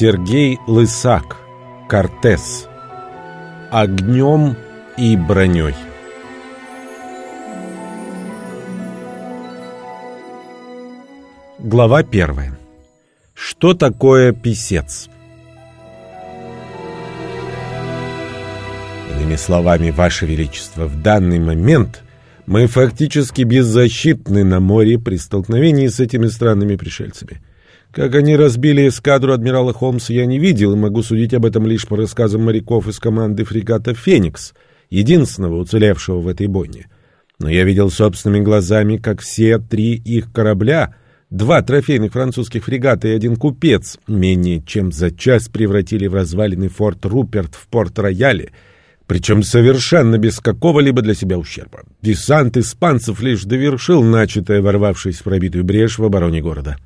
Сергей Лысак. Кортес. Огнем и броней. Глава первая. Что такое писец? Иными словами, Ваше Величество, в данный момент мы фактически беззащитны на море при столкновении с этими странными пришельцами. Как они разбили эскадру адмирала Холмса, я не видел и могу судить об этом лишь по рассказам моряков из команды фрегата «Феникс», единственного уцелевшего в этой бойне. Но я видел собственными глазами, как все три их корабля, два трофейных французских фрегата и один купец, менее чем за час превратили в развалины форт Руперт в порт-рояле, причем совершенно без какого-либо для себя ущерба. Десант испанцев лишь довершил начатое, ворвавшись в пробитую брешь в обороне города.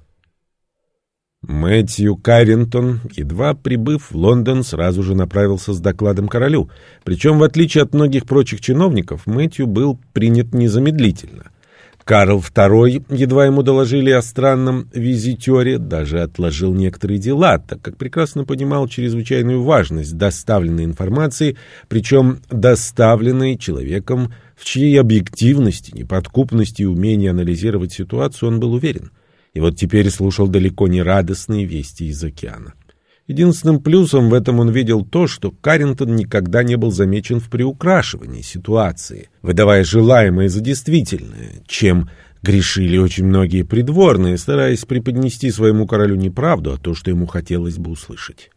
Мэтью Каррингтон, едва прибыв в Лондон, сразу же направился с докладом королю. Причем, в отличие от многих прочих чиновников, Мэтью был принят незамедлительно. Карл II, едва ему доложили о странном визитере, даже отложил некоторые дела, так как прекрасно понимал чрезвычайную важность доставленной информации, причем доставленной человеком, в чьей объективности, неподкупности и умении анализировать ситуацию он был уверен. И вот теперь слушал далеко не радостные вести из океана. Единственным плюсом в этом он видел то, что Каррингтон никогда не был замечен в приукрашивании ситуации, выдавая желаемое за действительное, чем грешили очень многие придворные, стараясь преподнести своему королю не правду, а то, что ему хотелось бы услышать.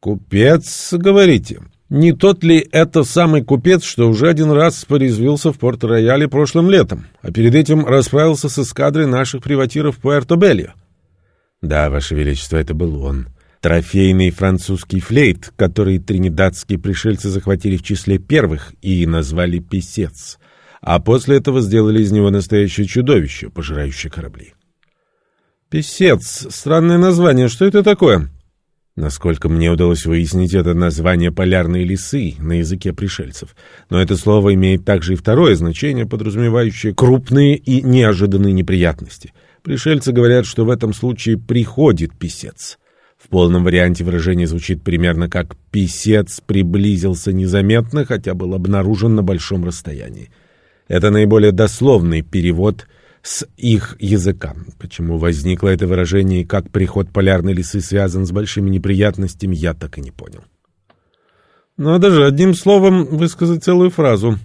«Купец, говорите?» Не тот ли это самый купец, что уже один раз порезвился в Порт-Рояле прошлым летом, а перед этим расправился с эскадрой наших приватиров Пуэрто-Бельо? Да, Ваше Величество, это был он. Трофейный французский флейт, который тринидадские пришельцы захватили в числе первых и назвали «писец», а после этого сделали из него настоящее чудовище, пожирающее корабли. «Писец» — странное название. Что это такое?» Насколько мне удалось выяснить, это название полярные лисы на языке пришельцев. Но это слово имеет также и второе значение, подразумевающее крупные и неожиданные неприятности. Пришельцы говорят, что в этом случае приходит писец. В полном варианте выражение звучит примерно как «писец приблизился незаметно, хотя был обнаружен на большом расстоянии». Это наиболее дословный перевод – с их языка. Почему возникло это выражение и как приход полярной лисы связан с большими неприятностями, я так и не понял. Надо же одним словом высказать целую фразу.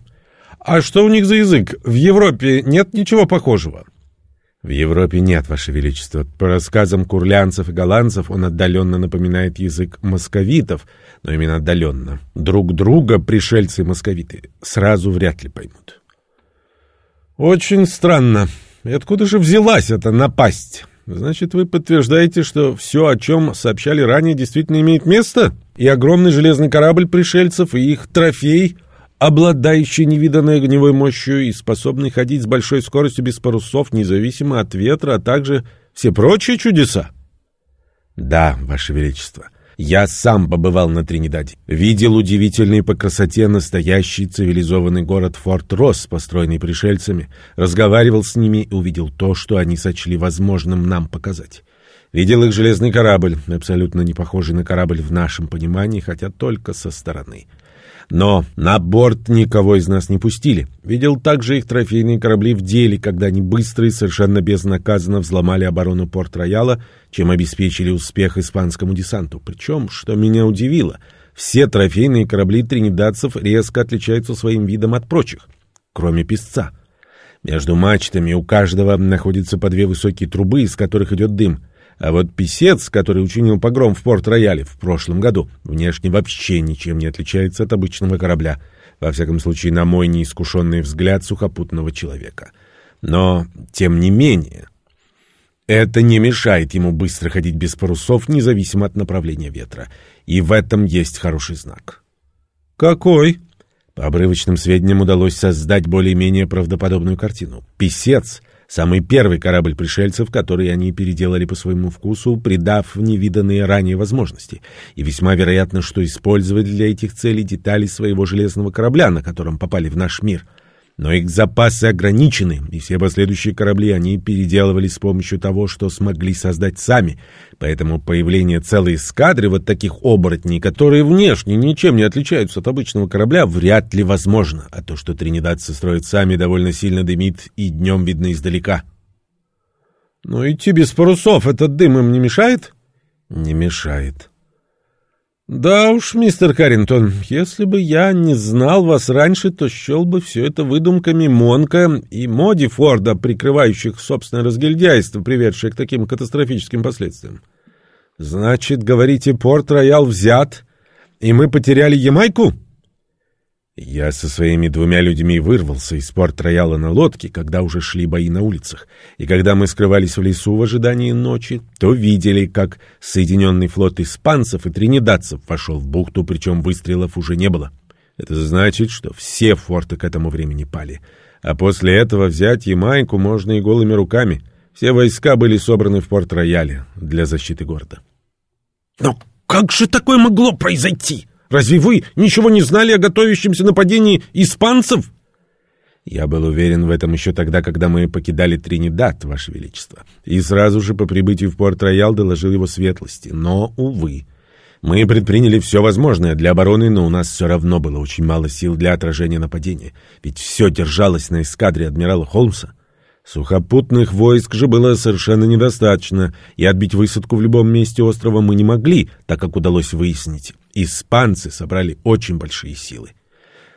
А что у них за язык? В Европе нет ничего похожего. В Европе нет, Ваше Величество. По рассказам курлянцев и голландцев он отдаленно напоминает язык московитов, но именно отдаленно. Друг друга пришельцы и московиты сразу вряд ли поймут. Очень странно. И откуда же взялась эта напасть? Значит, вы подтверждаете, что все, о чем сообщали ранее, действительно имеет место? И огромный железный корабль пришельцев, и их трофей, обладающий невиданной огневой мощью и способный ходить с большой скоростью без парусов, независимо от ветра, а также все прочие чудеса? Да, Ваше Величество. Я сам побывал на Тринидаде. Видел удивительный по красоте настоящий цивилизованный город Форт-Росс, построенный пришельцами, разговаривал с ними и увидел то, что они сочли возможным нам показать. Видел их железный корабль, абсолютно не похожий на корабль в нашем понимании, хотя только со стороны. Но на борт никого из нас не пустили. Видел также их трофейные корабли в деле, когда они быстро и совершенно безнаказанно взломали оборону Порт-Рояла, чем обеспечили успех испанскому десанту. Причем, что меня удивило, все трофейные корабли тринидадцев резко отличаются своим видом от прочих, кроме песца. Между мачтами у каждого находится по две высокие трубы, из которых идет дым — а вот писец, который учинил погром в Порт-Рояле в прошлом году, внешне вообще ничем не отличается от обычного корабля. Во всяком случае, на мой неискушенный взгляд сухопутного человека. Но, тем не менее, это не мешает ему быстро ходить без парусов, независимо от направления ветра. И в этом есть хороший знак. «Какой?» По обрывочным сведениям удалось создать более-менее правдоподобную картину. Писец — Самый первый корабль пришельцев, который они переделали по своему вкусу, придав невиданные ранее возможности. И весьма вероятно, что использовали для этих целей детали своего железного корабля, на котором попали в наш мир. Но их запасы ограничены, и все последующие корабли они переделывали с помощью того, что смогли создать сами. Поэтому появление целой эскадры вот таких оборотней, которые внешне ничем не отличаются от обычного корабля, вряд ли возможно. А то, что тринидадцы строят сами, довольно сильно дымит и днем видно издалека. Но идти без парусов этот дым им не мешает? Не мешает. Да уж, мистер Каррингтон, если бы я не знал вас раньше, то счел бы все это выдумками Монка и Моди Форда, прикрывающих собственное разгильдяйство, приведшее к таким катастрофическим последствиям. Значит, говорите, Порт-Роял взят, и мы потеряли Ямайку? Я со своими двумя людьми вырвался из порт-рояла на лодке, когда уже шли бои на улицах. И когда мы скрывались в лесу в ожидании ночи, то видели, как Соединенный флот испанцев и тринидадцев вошел в бухту, причем выстрелов уже не было. Это значит, что все форты к этому времени пали. А после этого взять Ямайку можно и голыми руками. Все войска были собраны в порт-рояле для защиты города. «Но как же такое могло произойти?» Разве вы ничего не знали о готовящемся нападении испанцев? Я был уверен в этом еще тогда, когда мы покидали Тринидад, Ваше Величество. И сразу же по прибытию в Порт-Роял доложил его светлости. Но, увы, мы предприняли все возможное для обороны, но у нас все равно было очень мало сил для отражения нападения. Ведь все держалось на эскадре адмирала Холмса. Сухопутных войск же было совершенно недостаточно, и отбить высадку в любом месте острова мы не могли, так как удалось выяснить. Испанцы собрали очень большие силы.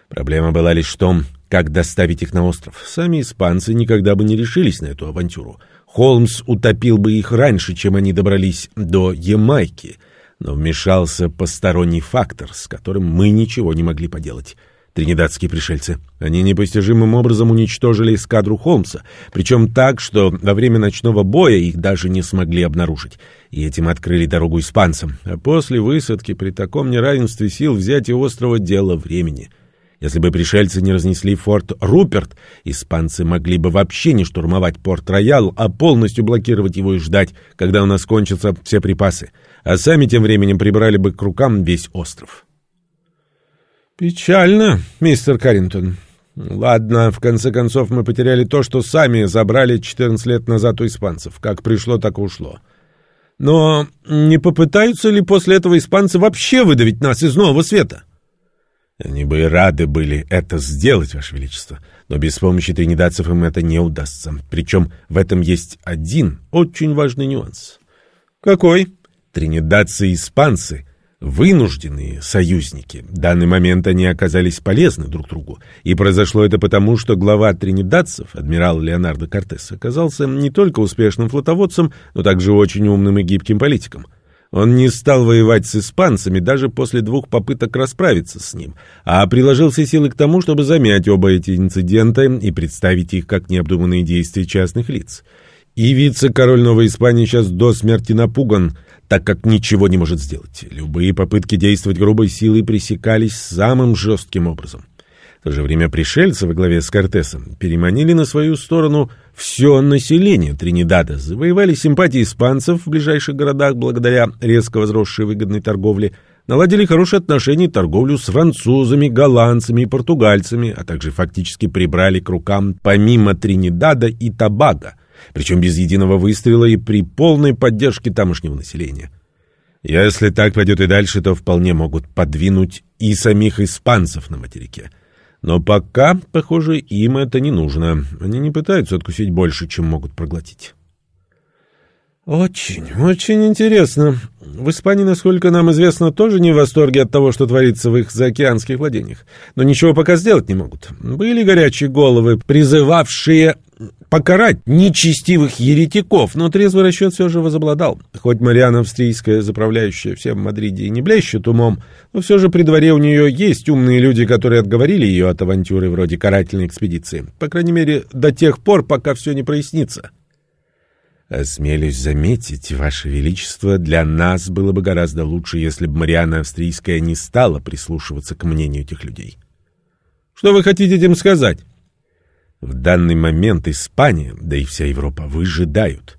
Проблема была лишь в том, как доставить их на остров. Сами испанцы никогда бы не решились на эту авантюру. Холмс утопил бы их раньше, чем они добрались до Ямайки. Но вмешался посторонний фактор, с которым мы ничего не могли поделать тринидадские пришельцы. Они непостижимым образом уничтожили эскадру Холмса, причем так, что во время ночного боя их даже не смогли обнаружить. И этим открыли дорогу испанцам. А после высадки при таком неравенстве сил взятие острова — дело времени. Если бы пришельцы не разнесли форт Руперт, испанцы могли бы вообще не штурмовать порт Роял, а полностью блокировать его и ждать, когда у нас кончатся все припасы. А сами тем временем прибрали бы к рукам весь остров. Печально, мистер Каррингтон. Ладно, в конце концов мы потеряли то, что сами забрали 14 лет назад у испанцев. Как пришло, так и ушло. Но не попытаются ли после этого испанцы вообще выдавить нас из нового света? Они бы и рады были это сделать, Ваше Величество, но без помощи тринидадцев им это не удастся. Причем в этом есть один очень важный нюанс. Какой? Тринидадцы и испанцы вынужденные союзники. В данный момент они оказались полезны друг другу. И произошло это потому, что глава тринидадцев, адмирал Леонардо Кортес, оказался не только успешным флотоводцем, но также очень умным и гибким политиком. Он не стал воевать с испанцами даже после двух попыток расправиться с ним, а приложил все силы к тому, чтобы замять оба эти инцидента и представить их как необдуманные действия частных лиц. И вице-король Новой Испании сейчас до смерти напуган – так как ничего не может сделать. Любые попытки действовать грубой силой пресекались самым жестким образом. В то же время пришельцы во главе с Кортесом переманили на свою сторону все население Тринидада, завоевали симпатии испанцев в ближайших городах благодаря резко возросшей выгодной торговле, наладили хорошие отношения и торговлю с французами, голландцами и португальцами, а также фактически прибрали к рукам помимо Тринидада и Табага – причем без единого выстрела и при полной поддержке тамошнего населения. Если так пойдет и дальше, то вполне могут подвинуть и самих испанцев на материке. Но пока, похоже, им это не нужно. Они не пытаются откусить больше, чем могут проглотить. Очень, очень интересно. В Испании, насколько нам известно, тоже не в восторге от того, что творится в их заокеанских владениях. Но ничего пока сделать не могут. Были горячие головы, призывавшие покарать нечестивых еретиков, но трезвый расчет все же возобладал. Хоть Мариана Австрийская, заправляющая всем в Мадриде, и не блещет умом, но все же при дворе у нее есть умные люди, которые отговорили ее от авантюры вроде карательной экспедиции. По крайней мере, до тех пор, пока все не прояснится. Осмелюсь заметить, Ваше Величество, для нас было бы гораздо лучше, если бы Мариана Австрийская не стала прислушиваться к мнению этих людей. Что вы хотите этим сказать? В данный момент Испания, да и вся Европа выжидают.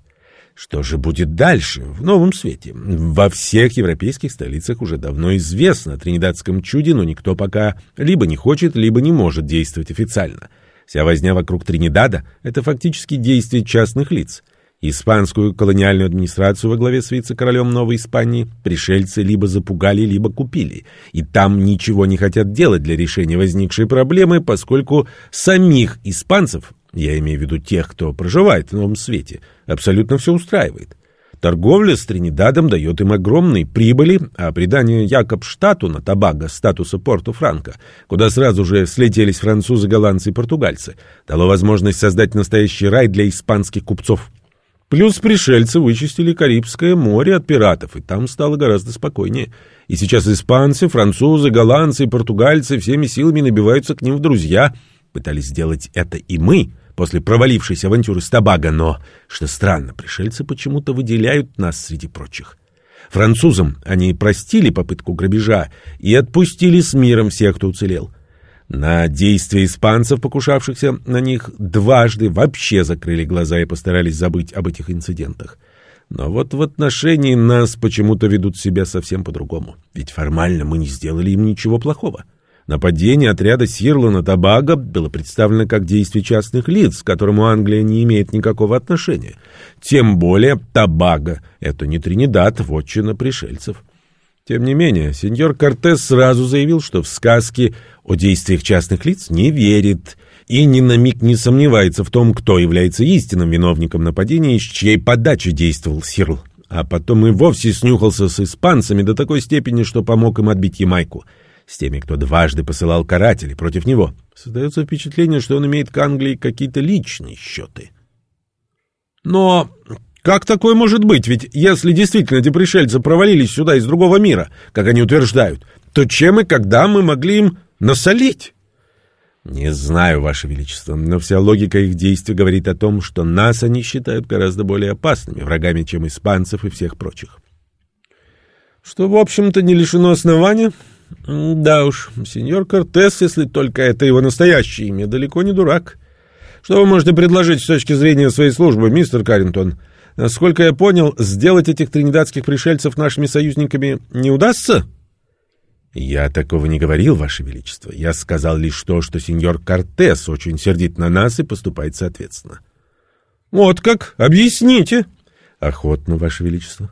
Что же будет дальше, в новом свете? Во всех европейских столицах уже давно известно о тринидадском чуде, но никто пока либо не хочет, либо не может действовать официально. Вся возня вокруг Тринидада — это фактически действие частных лиц. Испанскую колониальную администрацию во главе с вице-королем Новой Испании пришельцы либо запугали, либо купили. И там ничего не хотят делать для решения возникшей проблемы, поскольку самих испанцев, я имею в виду тех, кто проживает в Новом Свете, абсолютно все устраивает. Торговля с Тринидадом дает им огромные прибыли, а придание Якобштату на Табаго статуса Порту-Франко, куда сразу же слетелись французы, голландцы и португальцы, дало возможность создать настоящий рай для испанских купцов. Плюс пришельцы вычистили Карибское море от пиратов, и там стало гораздо спокойнее. И сейчас испанцы, французы, голландцы и португальцы всеми силами набиваются к ним в друзья. Пытались сделать это и мы после провалившейся авантюры с Табаго, но, что странно, пришельцы почему-то выделяют нас среди прочих. Французам они простили попытку грабежа и отпустили с миром всех, кто уцелел. На действия испанцев, покушавшихся на них, дважды вообще закрыли глаза и постарались забыть об этих инцидентах. Но вот в отношении нас почему-то ведут себя совсем по-другому. Ведь формально мы не сделали им ничего плохого. Нападение отряда Сирла на Табаго было представлено как действие частных лиц, к которому Англия не имеет никакого отношения. Тем более Табаго — это не Тринидад, вотчина пришельцев. Тем не менее, сеньор Кортес сразу заявил, что в сказки о действиях частных лиц не верит и ни на миг не сомневается в том, кто является истинным виновником нападения и с чьей подачи действовал Сирл. А потом и вовсе снюхался с испанцами до такой степени, что помог им отбить Ямайку. С теми, кто дважды посылал карателей против него. Создается впечатление, что он имеет к Англии какие-то личные счеты. Но как такое может быть? Ведь если действительно эти пришельцы провалились сюда из другого мира, как они утверждают, то чем и когда мы могли им насолить? Не знаю, Ваше Величество, но вся логика их действий говорит о том, что нас они считают гораздо более опасными врагами, чем испанцев и всех прочих. Что, в общем-то, не лишено основания. Да уж, сеньор Кортес, если только это его настоящее имя, далеко не дурак. Что вы можете предложить с точки зрения своей службы, мистер Каррингтон? Насколько я понял, сделать этих тринидадских пришельцев нашими союзниками не удастся? Я такого не говорил, Ваше Величество. Я сказал лишь то, что сеньор Кортес очень сердит на нас и поступает соответственно. Вот как? Объясните. Охотно, Ваше Величество.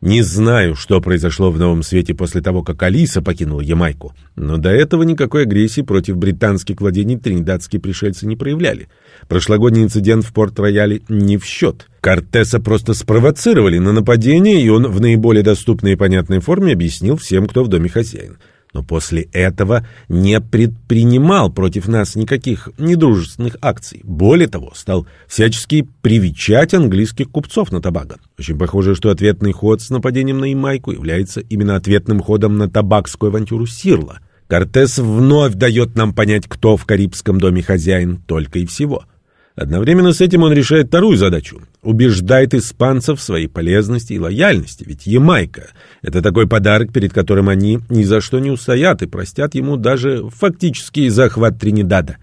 Не знаю, что произошло в Новом Свете после того, как Алиса покинула Ямайку, но до этого никакой агрессии против британских владений тринидадские пришельцы не проявляли. Прошлогодний инцидент в Порт-Рояле не в счет. Кортеса просто спровоцировали на нападение, и он в наиболее доступной и понятной форме объяснил всем, кто в доме хозяин но после этого не предпринимал против нас никаких недружественных акций. Более того, стал всячески привечать английских купцов на табаго. Очень похоже, что ответный ход с нападением на Ямайку является именно ответным ходом на табакскую авантюру Сирла. Кортес вновь дает нам понять, кто в Карибском доме хозяин, только и всего — Одновременно с этим он решает вторую задачу – убеждает испанцев в своей полезности и лояльности, ведь Ямайка – это такой подарок, перед которым они ни за что не устоят и простят ему даже фактический захват Тринидада.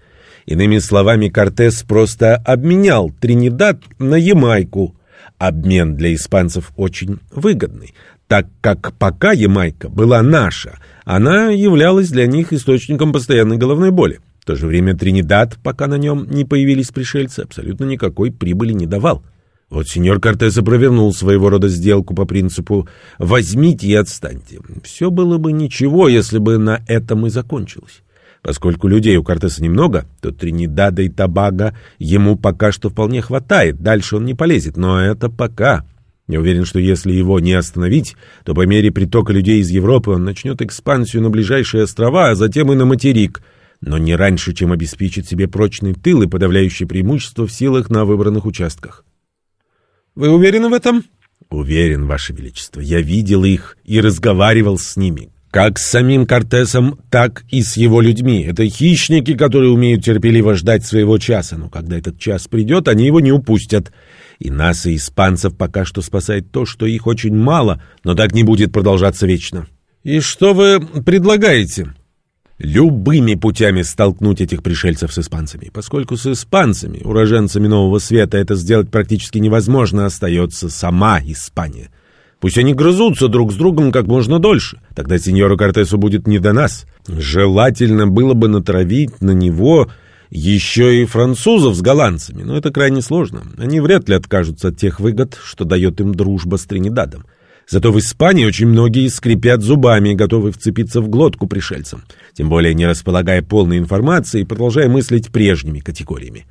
Иными словами, Кортес просто обменял Тринидад на Ямайку. Обмен для испанцев очень выгодный, так как пока Ямайка была наша, она являлась для них источником постоянной головной боли. В то же время Тринидад, пока на нем не появились пришельцы, абсолютно никакой прибыли не давал. Вот сеньор Кортес провернул своего рода сделку по принципу «возьмите и отстаньте». Все было бы ничего, если бы на этом и закончилось. Поскольку людей у Кортеса немного, то Тринидада и Табага ему пока что вполне хватает, дальше он не полезет, но это пока. Я уверен, что если его не остановить, то по мере притока людей из Европы он начнет экспансию на ближайшие острова, а затем и на материк – но не раньше, чем обеспечит себе прочный тыл и подавляющее преимущество в силах на выбранных участках. Вы уверены в этом? Уверен, Ваше Величество. Я видел их и разговаривал с ними. Как с самим Кортесом, так и с его людьми. Это хищники, которые умеют терпеливо ждать своего часа, но когда этот час придет, они его не упустят. И нас, и испанцев пока что спасает то, что их очень мало, но так не будет продолжаться вечно. И что вы предлагаете? Любыми путями столкнуть этих пришельцев с испанцами. Поскольку с испанцами, уроженцами Нового Света, это сделать практически невозможно, остается сама Испания. Пусть они грызутся друг с другом как можно дольше. Тогда сеньору Кортесу будет не до нас. Желательно было бы натравить на него Еще и французов с голландцами, но это крайне сложно. Они вряд ли откажутся от тех выгод, что дает им дружба с Тринидадом. Зато в Испании очень многие скрипят зубами готовы вцепиться в глотку пришельцам, тем более не располагая полной информацией и продолжая мыслить прежними категориями.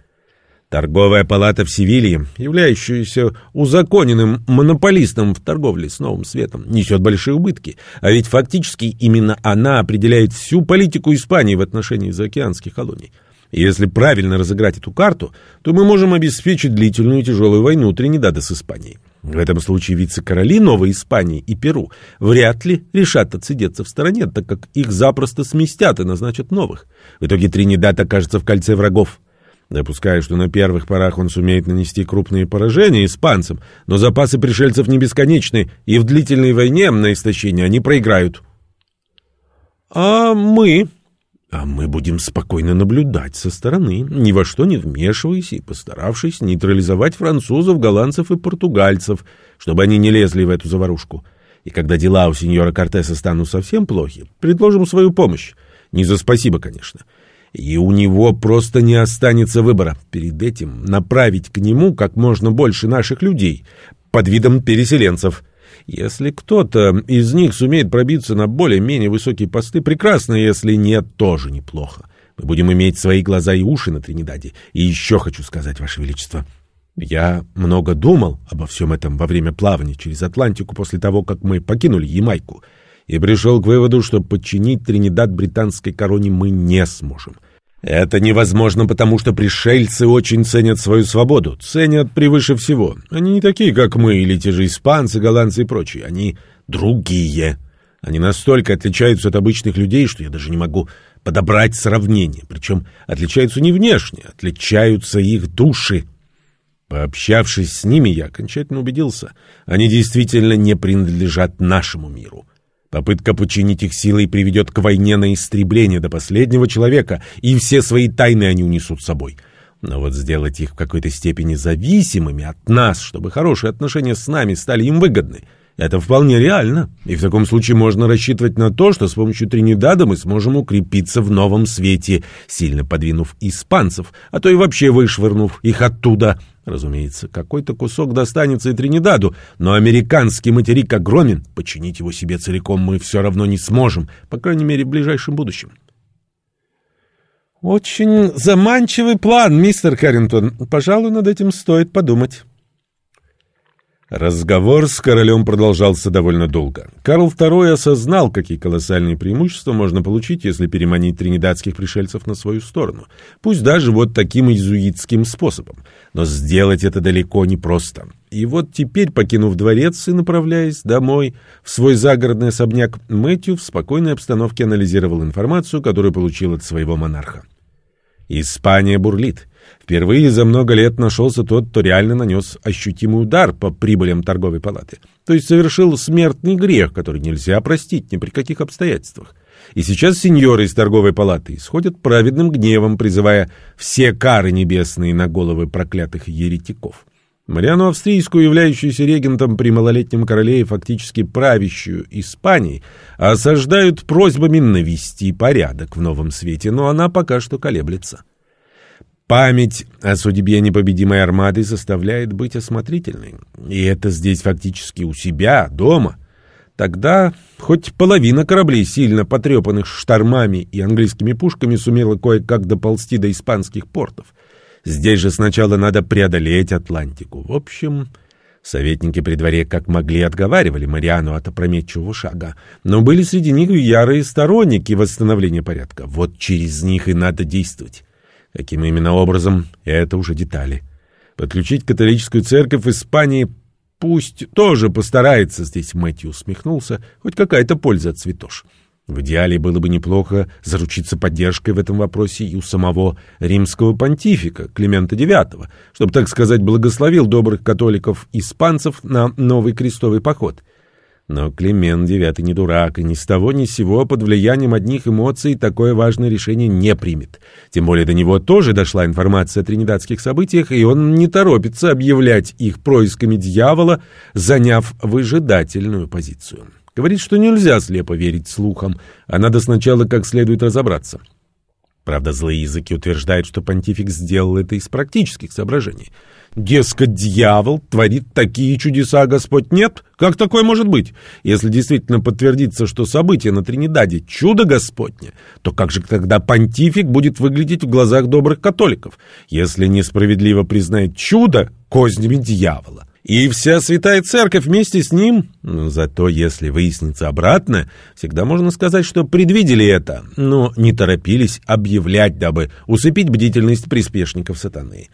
Торговая палата в Севилье, являющаяся узаконенным монополистом в торговле с Новым Светом, несет большие убытки, а ведь фактически именно она определяет всю политику Испании в отношении заокеанских колоний. И если правильно разыграть эту карту, то мы можем обеспечить длительную и тяжелую войну Тринидада с Испанией. В этом случае вице-короли Новой Испании и Перу вряд ли решат отсидеться в стороне, так как их запросто сместят и назначат новых. В итоге Тринидад окажется в кольце врагов. Допускаю, что на первых порах он сумеет нанести крупные поражения испанцам, но запасы пришельцев не бесконечны, и в длительной войне на истощение они проиграют. А мы... А мы будем спокойно наблюдать со стороны, ни во что не вмешиваясь и постаравшись нейтрализовать французов, голландцев и португальцев, чтобы они не лезли в эту заварушку. И когда дела у сеньора Кортеса станут совсем плохи, предложим свою помощь. Не за спасибо, конечно. И у него просто не останется выбора. Перед этим направить к нему как можно больше наших людей под видом переселенцев — если кто-то из них сумеет пробиться на более-менее высокие посты, прекрасно, если нет, тоже неплохо. Мы будем иметь свои глаза и уши на Тринидаде. И еще хочу сказать, Ваше Величество, я много думал обо всем этом во время плавания через Атлантику после того, как мы покинули Ямайку, и пришел к выводу, что подчинить Тринидад британской короне мы не сможем. Это невозможно, потому что пришельцы очень ценят свою свободу, ценят превыше всего. Они не такие, как мы, или те же испанцы, голландцы и прочие. Они другие. Они настолько отличаются от обычных людей, что я даже не могу подобрать сравнение. Причем отличаются не внешне, отличаются их души. Пообщавшись с ними, я окончательно убедился, они действительно не принадлежат нашему миру. Попытка подчинить их силой приведет к войне на истребление до последнего человека, и все свои тайны они унесут с собой. Но вот сделать их в какой-то степени зависимыми от нас, чтобы хорошие отношения с нами стали им выгодны — это вполне реально, и в таком случае можно рассчитывать на то, что с помощью Тринидада мы сможем укрепиться в новом свете, сильно подвинув испанцев, а то и вообще вышвырнув их оттуда. Разумеется, какой-то кусок достанется и Тринидаду, но американский материк огромен, починить его себе целиком мы все равно не сможем, по крайней мере, в ближайшем будущем. «Очень заманчивый план, мистер Каррингтон. Пожалуй, над этим стоит подумать». Разговор с королем продолжался довольно долго. Карл II осознал, какие колоссальные преимущества можно получить, если переманить тринидадских пришельцев на свою сторону, пусть даже вот таким иезуитским способом. Но сделать это далеко не просто. И вот теперь, покинув дворец и направляясь домой в свой загородный особняк, Мэтью в спокойной обстановке анализировал информацию, которую получил от своего монарха. Испания бурлит. Впервые за много лет нашелся тот, кто реально нанес ощутимый удар по прибылям торговой палаты. То есть совершил смертный грех, который нельзя простить ни при каких обстоятельствах. И сейчас сеньоры из торговой палаты исходят праведным гневом, призывая все кары небесные на головы проклятых еретиков. Мариану Австрийскую, являющуюся регентом при малолетнем короле и фактически правящую Испанией, осаждают просьбами навести порядок в новом свете, но она пока что колеблется. Память о судьбе непобедимой армады заставляет быть осмотрительной. И это здесь фактически у себя, дома. Тогда хоть половина кораблей, сильно потрепанных штормами и английскими пушками, сумела кое-как доползти до испанских портов. Здесь же сначала надо преодолеть Атлантику. В общем, советники при дворе как могли отговаривали Мариану от опрометчивого шага, но были среди них ярые сторонники восстановления порядка. Вот через них и надо действовать. Каким именно образом, это уже детали. Подключить католическую церковь в Испании пусть тоже постарается, здесь Мэтью усмехнулся, хоть какая-то польза от святош. В идеале было бы неплохо заручиться поддержкой в этом вопросе и у самого римского понтифика Климента IX, чтобы, так сказать, благословил добрых католиков-испанцев на новый крестовый поход. Но Климент IX не дурак, и ни с того ни с сего под влиянием одних эмоций такое важное решение не примет. Тем более до него тоже дошла информация о тринидадских событиях, и он не торопится объявлять их происками дьявола, заняв выжидательную позицию. Говорит, что нельзя слепо верить слухам, а надо сначала как следует разобраться. Правда, злые языки утверждают, что понтифик сделал это из практических соображений. Дескать, дьявол творит такие чудеса, Господь нет? Как такое может быть? Если действительно подтвердится, что событие на Тринидаде – чудо Господне, то как же тогда понтифик будет выглядеть в глазах добрых католиков, если несправедливо признает чудо кознями дьявола? И вся святая церковь вместе с ним. Зато, если выяснится обратно, всегда можно сказать, что предвидели это, но не торопились объявлять, дабы усыпить бдительность приспешников сатаны.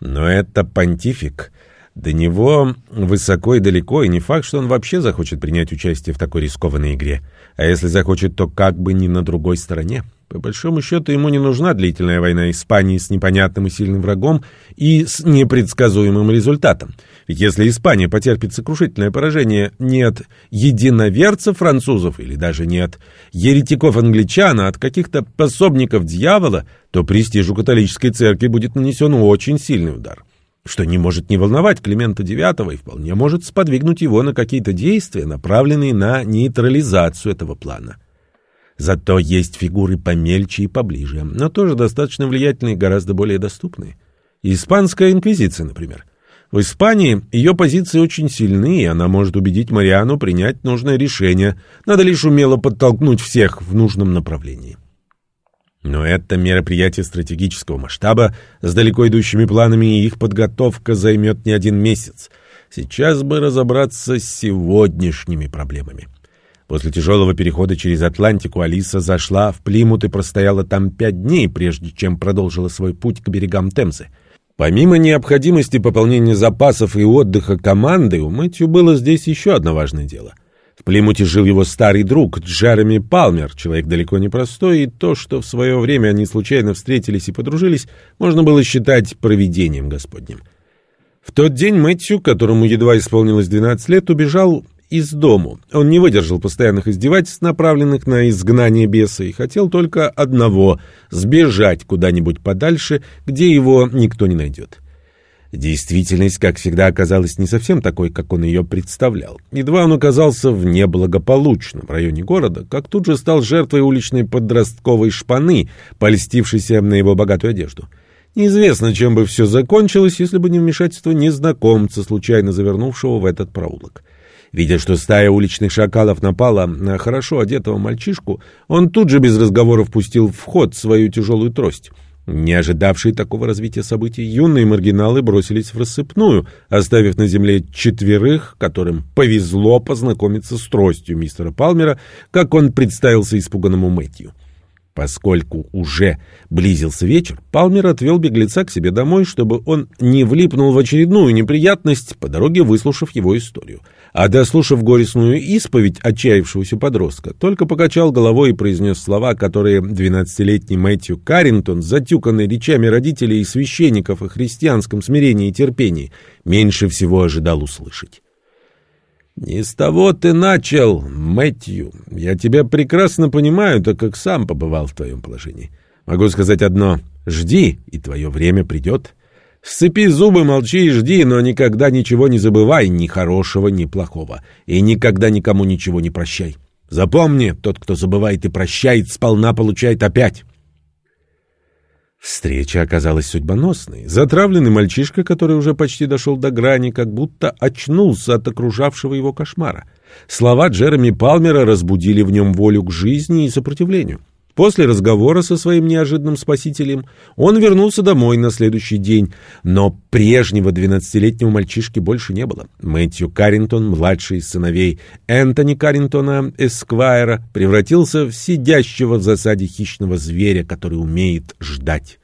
Но это понтифик. До него высоко и далеко, и не факт, что он вообще захочет принять участие в такой рискованной игре. А если захочет, то как бы не на другой стороне. По большому счету, ему не нужна длительная война Испании с непонятным и сильным врагом и с непредсказуемым результатом. Ведь если Испания потерпит сокрушительное поражение не от единоверцев французов или даже не от еретиков-англичан, а от каких-то пособников дьявола, то престижу католической церкви будет нанесен очень сильный удар что не может не волновать Климента IX и вполне может сподвигнуть его на какие-то действия, направленные на нейтрализацию этого плана. Зато есть фигуры помельче и поближе, но тоже достаточно влиятельные и гораздо более доступные. Испанская инквизиция, например. В Испании ее позиции очень сильны, и она может убедить Мариану принять нужное решение. Надо лишь умело подтолкнуть всех в нужном направлении. Но это мероприятие стратегического масштаба с далеко идущими планами, и их подготовка займет не один месяц. Сейчас бы разобраться с сегодняшними проблемами. После тяжелого перехода через Атлантику Алиса зашла в Плимут и простояла там пять дней, прежде чем продолжила свой путь к берегам Темзы. Помимо необходимости пополнения запасов и отдыха команды, у Мэтью было здесь еще одно важное дело. В Плимуте жил его старый друг Джереми Палмер, человек далеко не простой, и то, что в свое время они случайно встретились и подружились, можно было считать провидением Господним. В тот день Мэтью, которому едва исполнилось 12 лет, убежал из дому. Он не выдержал постоянных издевательств, направленных на изгнание беса, и хотел только одного — сбежать куда-нибудь подальше, где его никто не найдет. Действительность, как всегда, оказалась не совсем такой, как он ее представлял. Едва он оказался в неблагополучном районе города, как тут же стал жертвой уличной подростковой шпаны, польстившейся на его богатую одежду. Неизвестно, чем бы все закончилось, если бы не вмешательство незнакомца, случайно завернувшего в этот проулок. Видя, что стая уличных шакалов напала на хорошо одетого мальчишку, он тут же без разговоров пустил в ход свою тяжелую трость. Не ожидавшие такого развития событий, юные маргиналы бросились в рассыпную, оставив на земле четверых, которым повезло познакомиться с тростью мистера Палмера, как он представился испуганному Мэтью. Поскольку уже близился вечер, Палмер отвел беглеца к себе домой, чтобы он не влипнул в очередную неприятность, по дороге выслушав его историю. А дослушав горестную исповедь отчаявшегося подростка, только покачал головой и произнес слова, которые двенадцатилетний Мэтью Каррингтон, затюканный речами родителей и священников о христианском смирении и терпении, меньше всего ожидал услышать. «Не с того ты начал, Мэтью. Я тебя прекрасно понимаю, так как сам побывал в твоем положении. Могу сказать одно — жди, и твое время придет. Сцепи зубы, молчи и жди, но никогда ничего не забывай, ни хорошего, ни плохого, и никогда никому ничего не прощай. Запомни, тот, кто забывает и прощает, сполна получает опять». Встреча оказалась судьбоносной. Затравленный мальчишка, который уже почти дошел до грани, как будто очнулся от окружавшего его кошмара. Слова Джереми Палмера разбудили в нем волю к жизни и сопротивлению. После разговора со своим неожиданным спасителем он вернулся домой на следующий день, но прежнего двенадцатилетнего мальчишки больше не было. Мэтью Каррингтон, младший из сыновей Энтони Каррингтона Эсквайра, превратился в сидящего в засаде хищного зверя, который умеет ждать.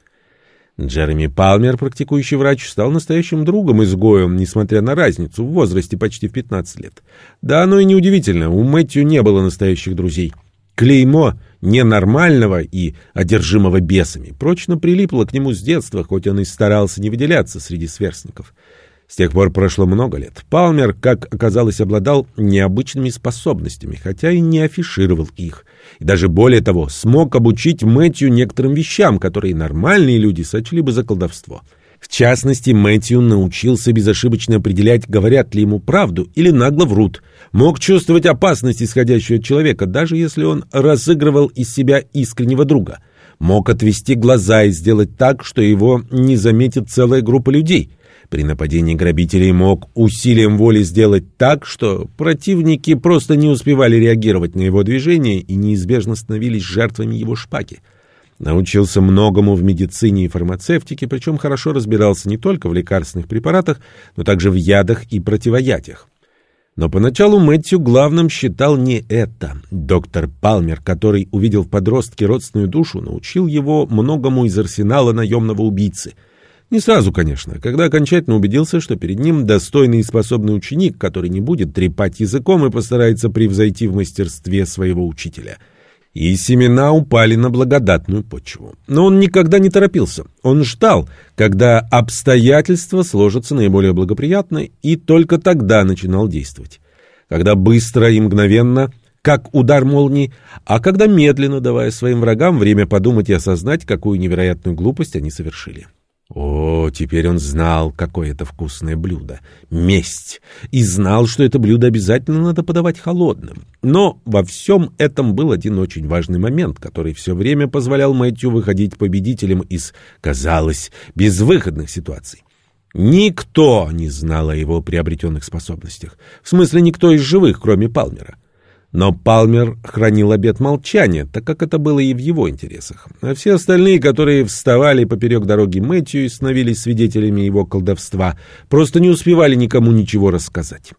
Джереми Палмер, практикующий врач, стал настоящим другом-изгоем, несмотря на разницу в возрасте почти в 15 лет. Да оно и неудивительно, у Мэтью не было настоящих друзей. Клеймо ненормального и одержимого бесами прочно прилипло к нему с детства, хоть он и старался не выделяться среди сверстников. С тех пор прошло много лет. Палмер, как оказалось, обладал необычными способностями, хотя и не афишировал их. И даже более того, смог обучить Мэтью некоторым вещам, которые нормальные люди сочли бы за колдовство. В частности, Мэтью научился безошибочно определять, говорят ли ему правду или нагло врут. Мог чувствовать опасность, исходящую от человека, даже если он разыгрывал из себя искреннего друга. мог отвести глаза и сделать так, что его не заметит целая группа людей. При нападении грабителей мог усилием воли сделать так, что противники просто не успевали реагировать на его движения и неизбежно становились жертвами его шпаги. Научился многому в медицине и фармацевтике, причем хорошо разбирался не только в лекарственных препаратах, но также в ядах и противоядиях. Но поначалу Мэтью главным считал не это. Доктор Палмер, который увидел в подростке родственную душу, научил его многому из арсенала наемного убийцы. Не сразу, конечно, когда окончательно убедился, что перед ним достойный и способный ученик, который не будет трепать языком и постарается превзойти в мастерстве своего учителя — и семена упали на благодатную почву. Но он никогда не торопился. Он ждал, когда обстоятельства сложатся наиболее благоприятно, и только тогда начинал действовать. Когда быстро и мгновенно, как удар молнии, а когда медленно, давая своим врагам время подумать и осознать, какую невероятную глупость они совершили. О, теперь он знал, какое это вкусное блюдо — месть, и знал, что это блюдо обязательно надо подавать холодным. Но во всем этом был один очень важный момент, который все время позволял Мэтью выходить победителем из, казалось, безвыходных ситуаций. Никто не знал о его приобретенных способностях. В смысле, никто из живых, кроме Палмера. Но Палмер хранил обет молчания, так как это было и в его интересах. А все остальные, которые вставали поперек дороги Мэтью и становились свидетелями его колдовства, просто не успевали никому ничего рассказать.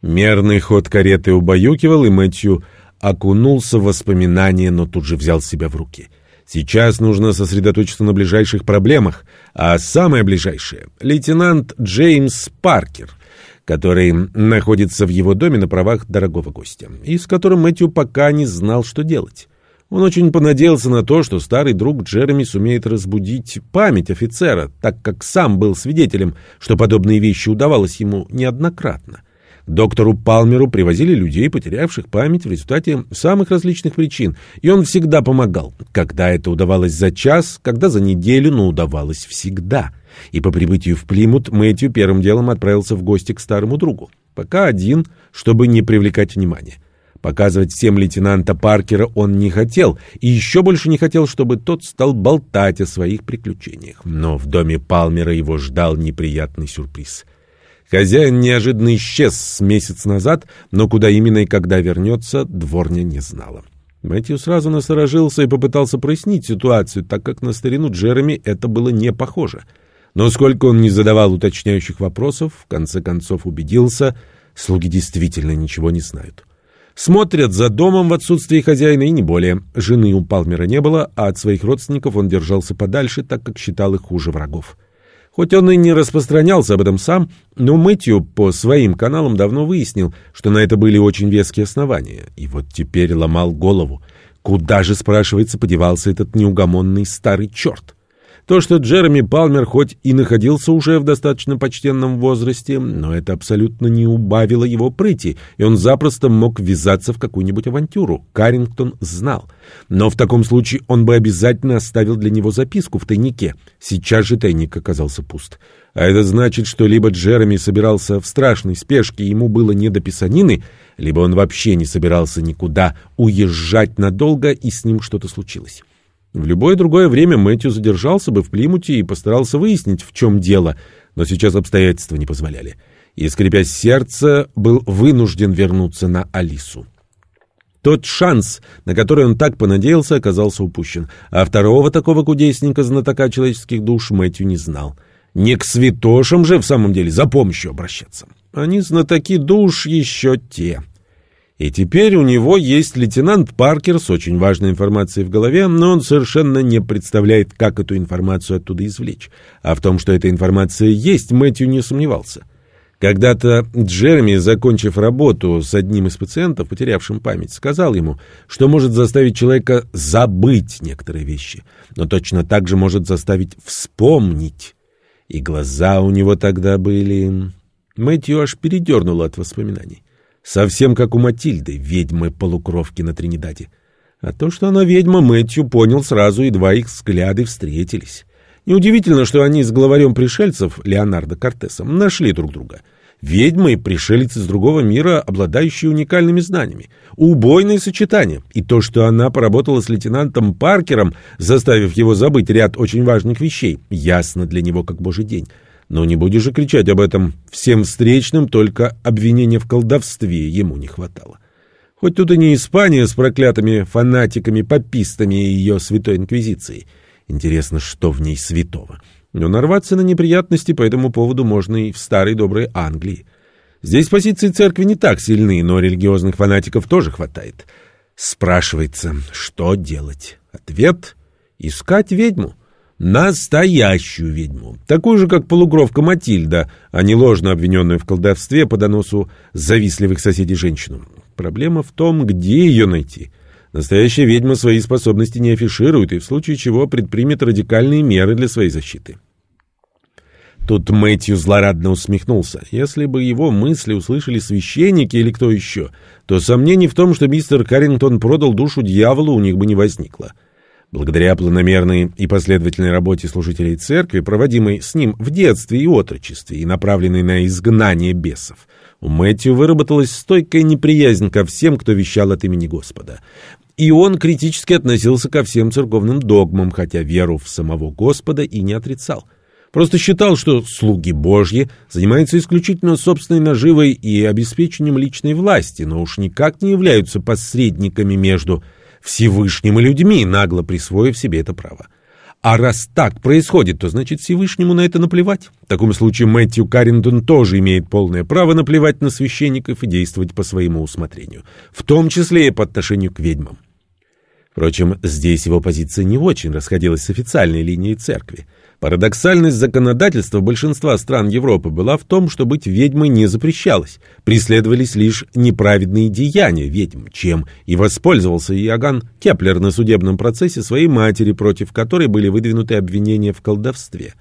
Мерный ход кареты убаюкивал, и Мэтью окунулся в воспоминания, но тут же взял себя в руки. Сейчас нужно сосредоточиться на ближайших проблемах, а самое ближайшее — лейтенант Джеймс Паркер — который находится в его доме на правах дорогого гостя, и с которым Мэтью пока не знал, что делать. Он очень понадеялся на то, что старый друг Джереми сумеет разбудить память офицера, так как сам был свидетелем, что подобные вещи удавалось ему неоднократно. Доктору Палмеру привозили людей, потерявших память в результате самых различных причин, и он всегда помогал. Когда это удавалось за час, когда за неделю, но удавалось всегда — и по прибытию в Плимут Мэтью первым делом отправился в гости к старому другу. Пока один, чтобы не привлекать внимания. Показывать всем лейтенанта Паркера он не хотел, и еще больше не хотел, чтобы тот стал болтать о своих приключениях. Но в доме Палмера его ждал неприятный сюрприз. Хозяин неожиданно исчез месяц назад, но куда именно и когда вернется, дворня не знала. Мэтью сразу насторожился и попытался прояснить ситуацию, так как на старину Джереми это было не похоже — но сколько он не задавал уточняющих вопросов, в конце концов убедился, слуги действительно ничего не знают. Смотрят за домом в отсутствии хозяина и не более. Жены у Палмера не было, а от своих родственников он держался подальше, так как считал их хуже врагов. Хоть он и не распространялся об этом сам, но Мэтью по своим каналам давно выяснил, что на это были очень веские основания. И вот теперь ломал голову. Куда же, спрашивается, подевался этот неугомонный старый черт? То, что Джереми Палмер хоть и находился уже в достаточно почтенном возрасте, но это абсолютно не убавило его прыти, и он запросто мог ввязаться в какую-нибудь авантюру. Каррингтон знал. Но в таком случае он бы обязательно оставил для него записку в тайнике. Сейчас же тайник оказался пуст. А это значит, что либо Джереми собирался в страшной спешке, ему было не до писанины, либо он вообще не собирался никуда уезжать надолго, и с ним что-то случилось. В любое другое время Мэтью задержался бы в Плимуте и постарался выяснить, в чем дело, но сейчас обстоятельства не позволяли. И, скрипя сердце, был вынужден вернуться на Алису. Тот шанс, на который он так понадеялся, оказался упущен, а второго такого кудесника, знатока человеческих душ, Мэтью не знал. Не к святошам же в самом деле за помощью обращаться. Они знатоки душ еще те. И теперь у него есть лейтенант Паркер с очень важной информацией в голове, но он совершенно не представляет, как эту информацию оттуда извлечь. А в том, что эта информация есть, Мэтью не сомневался. Когда-то Джереми, закончив работу с одним из пациентов, потерявшим память, сказал ему, что может заставить человека забыть некоторые вещи, но точно так же может заставить вспомнить. И глаза у него тогда были... Мэтью аж передернуло от воспоминаний. Совсем как у Матильды, ведьмы-полукровки на Тринидаде. А то, что она ведьма, Мэтью понял сразу, едва их взгляды встретились. Неудивительно, что они с главарем пришельцев, Леонардо Кортесом, нашли друг друга. Ведьма и пришелец из другого мира, обладающие уникальными знаниями. Убойное сочетание. И то, что она поработала с лейтенантом Паркером, заставив его забыть ряд очень важных вещей, ясно для него как божий день. Но не будешь же кричать об этом всем встречным, только обвинения в колдовстве ему не хватало. Хоть тут и не Испания с проклятыми фанатиками, попистами и ее святой инквизицией. Интересно, что в ней святого. Но нарваться на неприятности по этому поводу можно и в старой доброй Англии. Здесь позиции церкви не так сильны, но религиозных фанатиков тоже хватает. Спрашивается, что делать? Ответ — искать ведьму. Настоящую ведьму. Такую же, как полукровка Матильда, а не ложно обвиненную в колдовстве по доносу завистливых соседей женщину. Проблема в том, где ее найти — Настоящая ведьма свои способности не афиширует и в случае чего предпримет радикальные меры для своей защиты. Тут Мэтью злорадно усмехнулся. Если бы его мысли услышали священники или кто еще, то сомнений в том, что мистер Каррингтон продал душу дьяволу, у них бы не возникло. Благодаря планомерной и последовательной работе служителей церкви, проводимой с ним в детстве и отрочестве и направленной на изгнание бесов, у Мэтью выработалась стойкая неприязнь ко всем, кто вещал от имени Господа. И он критически относился ко всем церковным догмам, хотя веру в самого Господа и не отрицал. Просто считал, что слуги Божьи занимаются исключительно собственной наживой и обеспечением личной власти, но уж никак не являются посредниками между Всевышним и людьми, нагло присвоив себе это право. А раз так происходит, то значит Всевышнему на это наплевать. В таком случае Мэтью Каррингтон тоже имеет полное право наплевать на священников и действовать по своему усмотрению, в том числе и по отношению к ведьмам. Впрочем, здесь его позиция не очень расходилась с официальной линией церкви. Парадоксальность законодательства большинства стран Европы была в том, что быть ведьмой не запрещалось, преследовались лишь неправедные деяния ведьм, чем и воспользовался Иоганн Кеплер на судебном процессе своей матери, против которой были выдвинуты обвинения в колдовстве.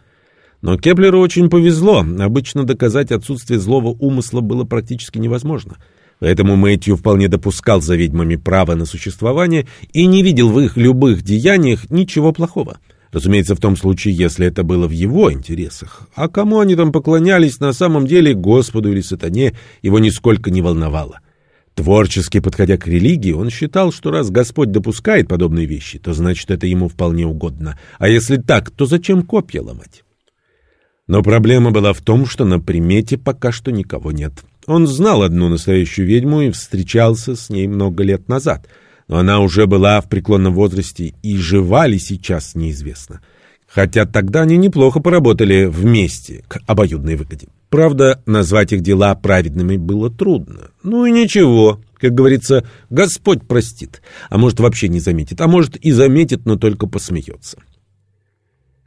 Но Кеплеру очень повезло, обычно доказать отсутствие злого умысла было практически невозможно – Поэтому Мэтью вполне допускал за ведьмами право на существование и не видел в их любых деяниях ничего плохого. Разумеется, в том случае, если это было в его интересах. А кому они там поклонялись, на самом деле Господу или сатане его нисколько не волновало. Творчески подходя к религии, он считал, что раз Господь допускает подобные вещи, то значит это ему вполне угодно. А если так, то зачем копья ломать? Но проблема была в том, что на примете пока что никого нет. Он знал одну настоящую ведьму и встречался с ней много лет назад — но она уже была в преклонном возрасте и жива ли сейчас неизвестно. Хотя тогда они неплохо поработали вместе к обоюдной выгоде. Правда, назвать их дела праведными было трудно. Ну и ничего, как говорится, Господь простит, а может вообще не заметит, а может и заметит, но только посмеется.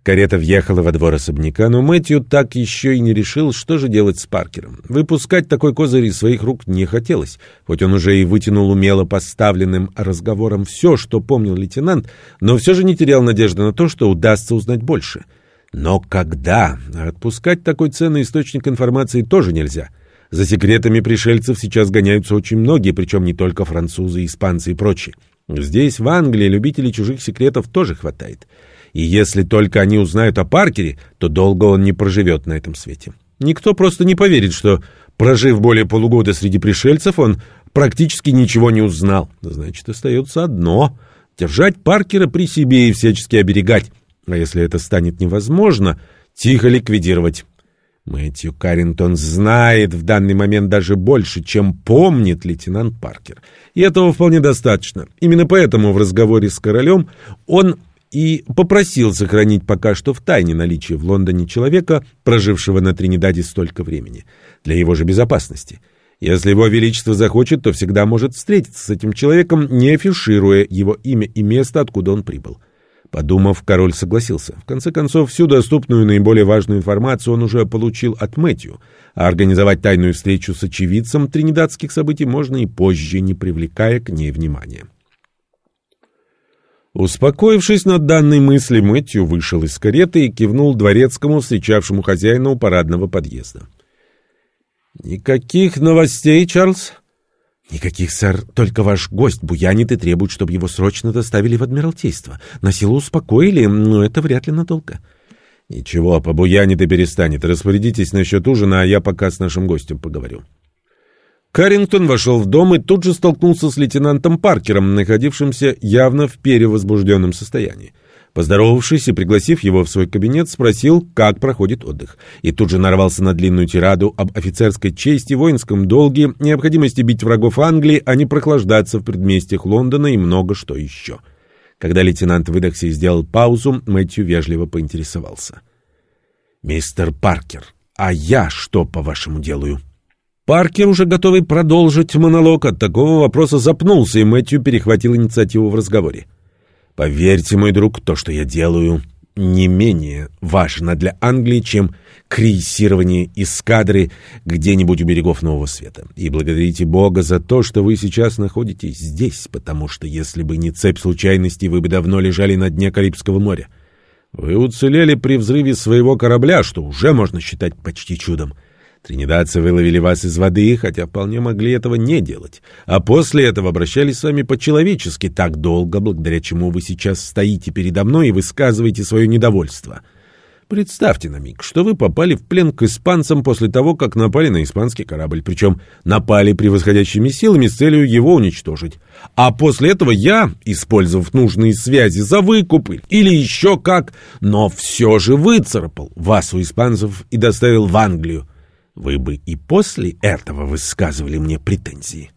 Карета въехала во двор особняка, но Мэтью так еще и не решил, что же делать с Паркером. Выпускать такой козырь из своих рук не хотелось, хоть он уже и вытянул умело поставленным разговором все, что помнил лейтенант, но все же не терял надежды на то, что удастся узнать больше. Но когда? Отпускать такой ценный источник информации тоже нельзя. За секретами пришельцев сейчас гоняются очень многие, причем не только французы, испанцы и прочие. Здесь, в Англии, любителей чужих секретов тоже хватает. И если только они узнают о Паркере, то долго он не проживет на этом свете. Никто просто не поверит, что, прожив более полугода среди пришельцев, он практически ничего не узнал. Значит, остается одно — держать Паркера при себе и всячески оберегать. А если это станет невозможно, тихо ликвидировать. Мэтью Каррингтон знает в данный момент даже больше, чем помнит лейтенант Паркер. И этого вполне достаточно. Именно поэтому в разговоре с королем он и попросил сохранить пока что в тайне наличие в Лондоне человека, прожившего на Тринидаде столько времени, для его же безопасности. Если его величество захочет, то всегда может встретиться с этим человеком, не афишируя его имя и место, откуда он прибыл. Подумав, король согласился. В конце концов, всю доступную наиболее важную информацию он уже получил от Мэтью, а организовать тайную встречу с очевидцем тринидадских событий можно и позже, не привлекая к ней внимания. Успокоившись над данной мыслью, Мэтью вышел из кареты и кивнул дворецкому, встречавшему хозяина у парадного подъезда. «Никаких новостей, Чарльз?» «Никаких, сэр. Только ваш гость буянит и требует, чтобы его срочно доставили в Адмиралтейство. На силу успокоили, но это вряд ли надолго». Ничего, побуянит и перестанет. Распорядитесь насчет ужина, а я пока с нашим гостем поговорю. Каррингтон вошел в дом и тут же столкнулся с лейтенантом Паркером, находившимся явно в перевозбужденном состоянии. Поздоровавшись и пригласив его в свой кабинет, спросил, как проходит отдых. И тут же нарвался на длинную тираду об офицерской чести, воинском долге, необходимости бить врагов Англии, а не прохлаждаться в предместьях Лондона и много что еще. Когда лейтенант выдохся и сделал паузу, Мэтью вежливо поинтересовался. «Мистер Паркер, а я что, по-вашему, делаю?» Паркер, уже готовый продолжить монолог, от такого вопроса запнулся, и Мэтью перехватил инициативу в разговоре. Поверьте, мой друг, то, что я делаю, не менее важно для Англии, чем крейсирование эскадры где-нибудь у берегов Нового Света. И благодарите Бога за то, что вы сейчас находитесь здесь, потому что если бы не цепь случайностей, вы бы давно лежали на дне Карибского моря. Вы уцелели при взрыве своего корабля, что уже можно считать почти чудом. Тринидадцы выловили вас из воды, хотя вполне могли этого не делать. А после этого обращались с вами по-человечески так долго, благодаря чему вы сейчас стоите передо мной и высказываете свое недовольство. Представьте на миг, что вы попали в плен к испанцам после того, как напали на испанский корабль, причем напали превосходящими силами с целью его уничтожить. А после этого я, использовав нужные связи за выкуп или еще как, но все же выцарапал вас у испанцев и доставил в Англию вы бы и после этого высказывали мне претензии.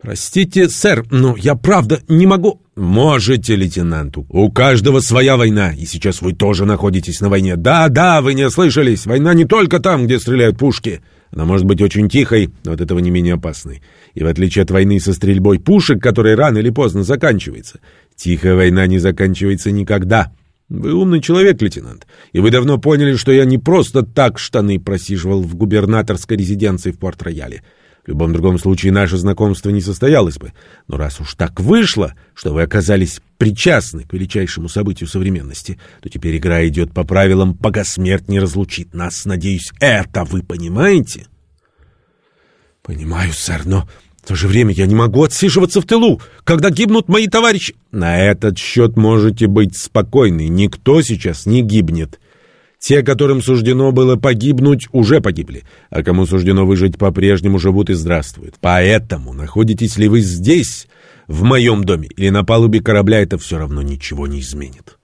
Простите, сэр, но я правда не могу. Можете, лейтенанту. У каждого своя война, и сейчас вы тоже находитесь на войне. Да, да, вы не ослышались. Война не только там, где стреляют пушки. Она может быть очень тихой, но от этого не менее опасной. И в отличие от войны со стрельбой пушек, которая рано или поздно заканчивается, тихая война не заканчивается никогда. Вы умный человек, лейтенант, и вы давно поняли, что я не просто так штаны просиживал в губернаторской резиденции в Порт-Рояле. В любом другом случае наше знакомство не состоялось бы. Но раз уж так вышло, что вы оказались причастны к величайшему событию современности, то теперь игра идет по правилам, пока смерть не разлучит нас. Надеюсь, это вы понимаете? — Понимаю, сэр, но в то же время я не могу отсиживаться в тылу, когда гибнут мои товарищи. На этот счет можете быть спокойны. Никто сейчас не гибнет. Те, которым суждено было погибнуть, уже погибли, а кому суждено выжить, по-прежнему живут и здравствуют. Поэтому, находитесь ли вы здесь, в моем доме, или на палубе корабля, это все равно ничего не изменит.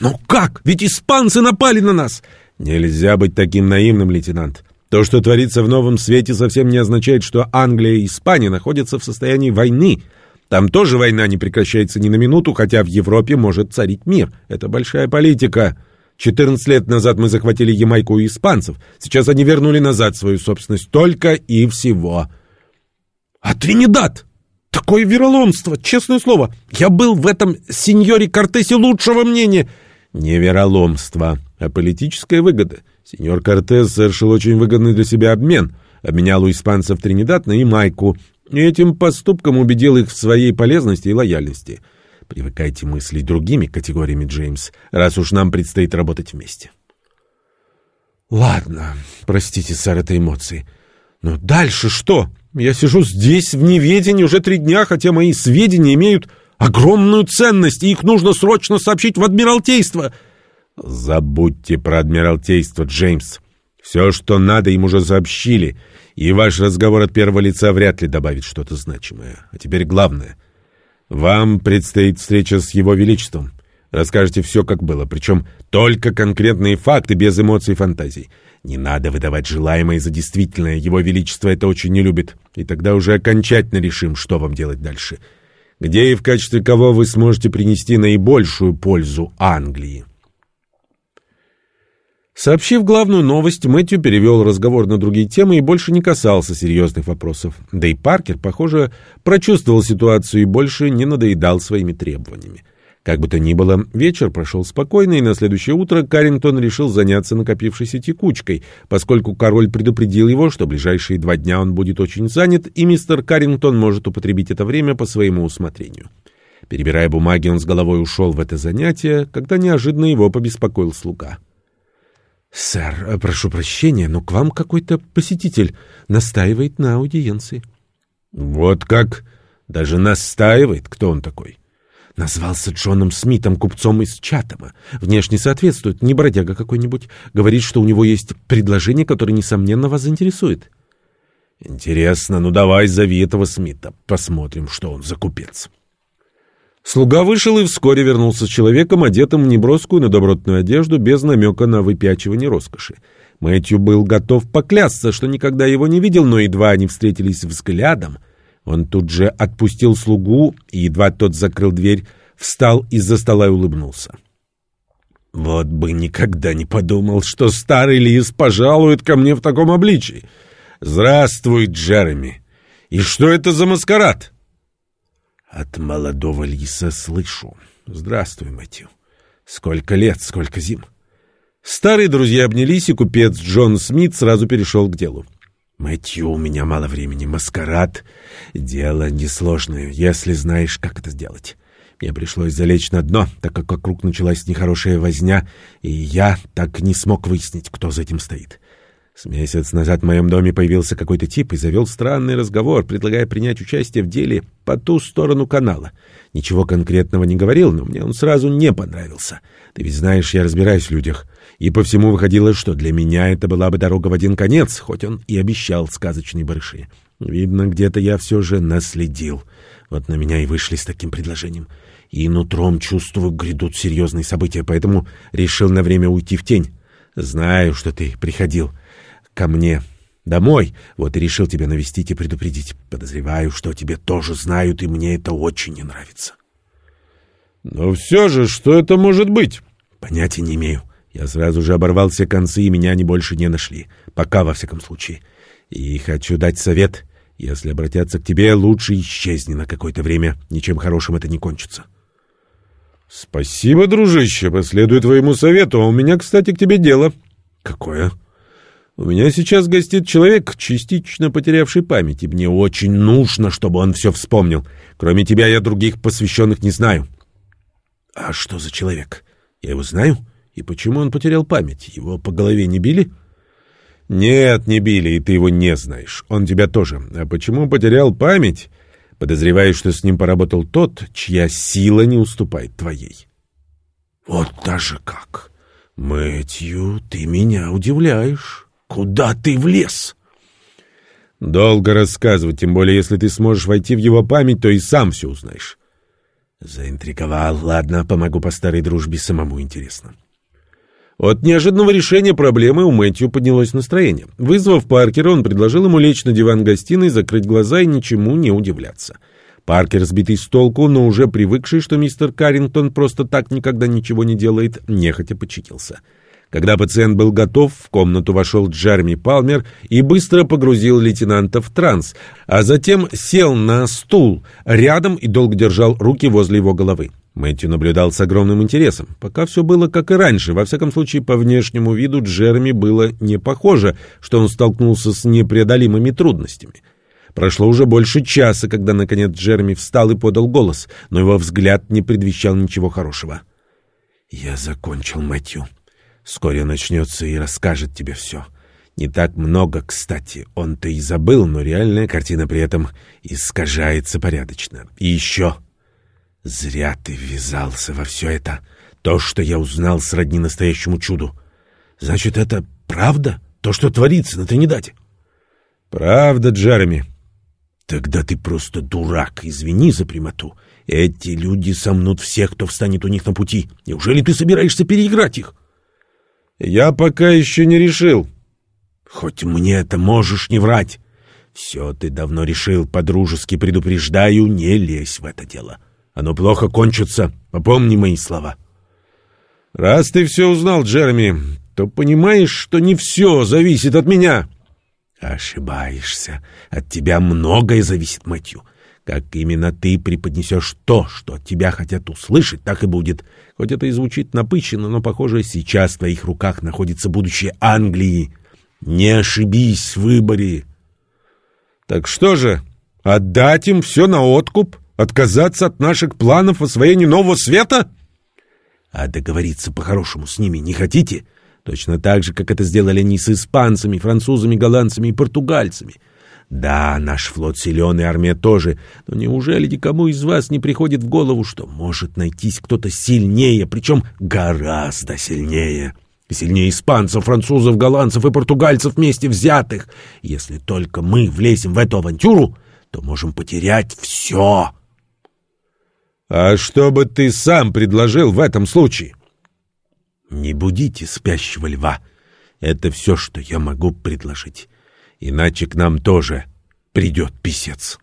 Но как? Ведь испанцы напали на нас! Нельзя быть таким наивным, лейтенант. То, что творится в новом свете, совсем не означает, что Англия и Испания находятся в состоянии войны. Там тоже война не прекращается ни на минуту, хотя в Европе может царить мир. Это большая политика. 14 лет назад мы захватили Ямайку у испанцев. Сейчас они вернули назад свою собственность только и всего. А Тринидад? Такое вероломство, честное слово. Я был в этом сеньоре Кортесе лучшего мнения. Не вероломство, а политическая выгода. Сеньор Кортес совершил очень выгодный для себя обмен. Обменял у испанцев Тринидад на Ямайку. И этим поступком убедил их в своей полезности и лояльности. Привыкайте мыслить другими категориями, Джеймс, раз уж нам предстоит работать вместе. Ладно, простите, сэр, это эмоции. Но дальше что? Я сижу здесь в неведении уже три дня, хотя мои сведения имеют огромную ценность, и их нужно срочно сообщить в Адмиралтейство. Забудьте про Адмиралтейство, Джеймс. Все, что надо, им уже сообщили, и ваш разговор от первого лица вряд ли добавит что-то значимое. А теперь главное. Вам предстоит встреча с Его Величеством. Расскажите все, как было, причем только конкретные факты, без эмоций и фантазий. Не надо выдавать желаемое за действительное. Его Величество это очень не любит. И тогда уже окончательно решим, что вам делать дальше. Где и в качестве кого вы сможете принести наибольшую пользу Англии. Сообщив главную новость, Мэтью перевел разговор на другие темы и больше не касался серьезных вопросов. Да и Паркер, похоже, прочувствовал ситуацию и больше не надоедал своими требованиями. Как бы то ни было, вечер прошел спокойно, и на следующее утро Каррингтон решил заняться накопившейся текучкой, поскольку король предупредил его, что ближайшие два дня он будет очень занят, и мистер Каррингтон может употребить это время по своему усмотрению. Перебирая бумаги, он с головой ушел в это занятие, когда неожиданно его побеспокоил слуга. «Сэр, э, прошу прощения, но к вам какой-то посетитель настаивает на аудиенции». «Вот как? Даже настаивает? Кто он такой?» Назвался Джоном Смитом, купцом из Чатама. Внешне соответствует, не бродяга какой-нибудь. Говорит, что у него есть предложение, которое, несомненно, вас заинтересует. Интересно, ну давай зови этого Смита. Посмотрим, что он за купец. Слуга вышел и вскоре вернулся с человеком, одетым в неброскую, но добротную одежду, без намека на выпячивание роскоши. Мэтью был готов поклясться, что никогда его не видел, но едва они встретились взглядом, он тут же отпустил слугу, и едва тот закрыл дверь, встал из-за стола и улыбнулся. «Вот бы никогда не подумал, что старый лис пожалует ко мне в таком обличии. Здравствуй, Джереми. И что это за маскарад?» От молодого лиса слышу. Здравствуй, Мэтью. Сколько лет, сколько зим. Старые друзья обнялись, и купец Джон Смит сразу перешел к делу. Мэтью, у меня мало времени. Маскарад — дело несложное, если знаешь, как это сделать. Мне пришлось залечь на дно, так как вокруг началась нехорошая возня, и я так не смог выяснить, кто за этим стоит. С месяц назад в моем доме появился какой-то тип и завел странный разговор, предлагая принять участие в деле по ту сторону канала. Ничего конкретного не говорил, но мне он сразу не понравился. Ты ведь знаешь, я разбираюсь в людях. И по всему выходило, что для меня это была бы дорога в один конец, хоть он и обещал сказочные барыши. Видно, где-то я все же наследил. Вот на меня и вышли с таким предложением. И нутром чувствую, грядут серьезные события, поэтому решил на время уйти в тень. Знаю, что ты приходил ко мне домой, вот и решил тебя навестить и предупредить. Подозреваю, что тебе тоже знают, и мне это очень не нравится. Но все же, что это может быть? Понятия не имею. Я сразу же оборвал все концы, и меня они больше не нашли. Пока, во всяком случае. И хочу дать совет. Если обратятся к тебе, лучше исчезни на какое-то время. Ничем хорошим это не кончится. Спасибо, дружище, последую твоему совету. А у меня, кстати, к тебе дело. Какое? У меня сейчас гостит человек, частично потерявший память, и мне очень нужно, чтобы он все вспомнил. Кроме тебя я других посвященных не знаю. А что за человек? Я его знаю? И почему он потерял память? Его по голове не били? Нет, не били, и ты его не знаешь. Он тебя тоже. А почему потерял память? Подозреваю, что с ним поработал тот, чья сила не уступает твоей. Вот даже как. Мэтью, ты меня удивляешь. Куда ты влез? Долго рассказывать, тем более, если ты сможешь войти в его память, то и сам все узнаешь. Заинтриговал. Ладно, помогу по старой дружбе, самому интересно. От неожиданного решения проблемы у Мэтью поднялось настроение. Вызвав Паркера, он предложил ему лечь на диван гостиной, закрыть глаза и ничему не удивляться. Паркер, сбитый с толку, но уже привыкший, что мистер Каррингтон просто так никогда ничего не делает, нехотя подчинился. — когда пациент был готов, в комнату вошел Джерми Палмер и быстро погрузил лейтенанта в транс, а затем сел на стул рядом и долго держал руки возле его головы. Мэтью наблюдал с огромным интересом. Пока все было как и раньше. Во всяком случае, по внешнему виду Джереми было не похоже, что он столкнулся с непреодолимыми трудностями. Прошло уже больше часа, когда, наконец, Джереми встал и подал голос, но его взгляд не предвещал ничего хорошего. «Я закончил, Мэтью», Вскоре начнется и расскажет тебе все. Не так много, кстати, он-то и забыл, но реальная картина при этом искажается порядочно. И еще... Зря ты ввязался во все это. То, что я узнал, сродни настоящему чуду. Значит, это правда? То, что творится на Тринидате? Правда, Джереми. Тогда ты просто дурак, извини за прямоту. Эти люди сомнут всех, кто встанет у них на пути. Неужели ты собираешься переиграть их? Я пока еще не решил. Хоть мне это можешь не врать. Все ты давно решил, подружески предупреждаю, не лезь в это дело. Оно плохо кончится, попомни мои слова. Раз ты все узнал, Джереми, то понимаешь, что не все зависит от меня. Ошибаешься. От тебя многое зависит, Мэтью. Как именно ты преподнесешь то, что от тебя хотят услышать, так и будет. Хоть это и звучит напыщенно, но, похоже, сейчас в твоих руках находится будущее Англии. Не ошибись в выборе. Так что же, отдать им все на откуп? Отказаться от наших планов освоения нового света? А договориться по-хорошему с ними не хотите? Точно так же, как это сделали они с испанцами, французами, голландцами и португальцами — Да, наш флот силен и армия тоже, но неужели никому из вас не приходит в голову, что может найтись кто-то сильнее, причем гораздо сильнее? Сильнее испанцев, французов, голландцев и португальцев вместе взятых. Если только мы влезем в эту авантюру, то можем потерять все. А что бы ты сам предложил в этом случае? Не будите спящего льва. Это все, что я могу предложить. Иначе к нам тоже придет писец.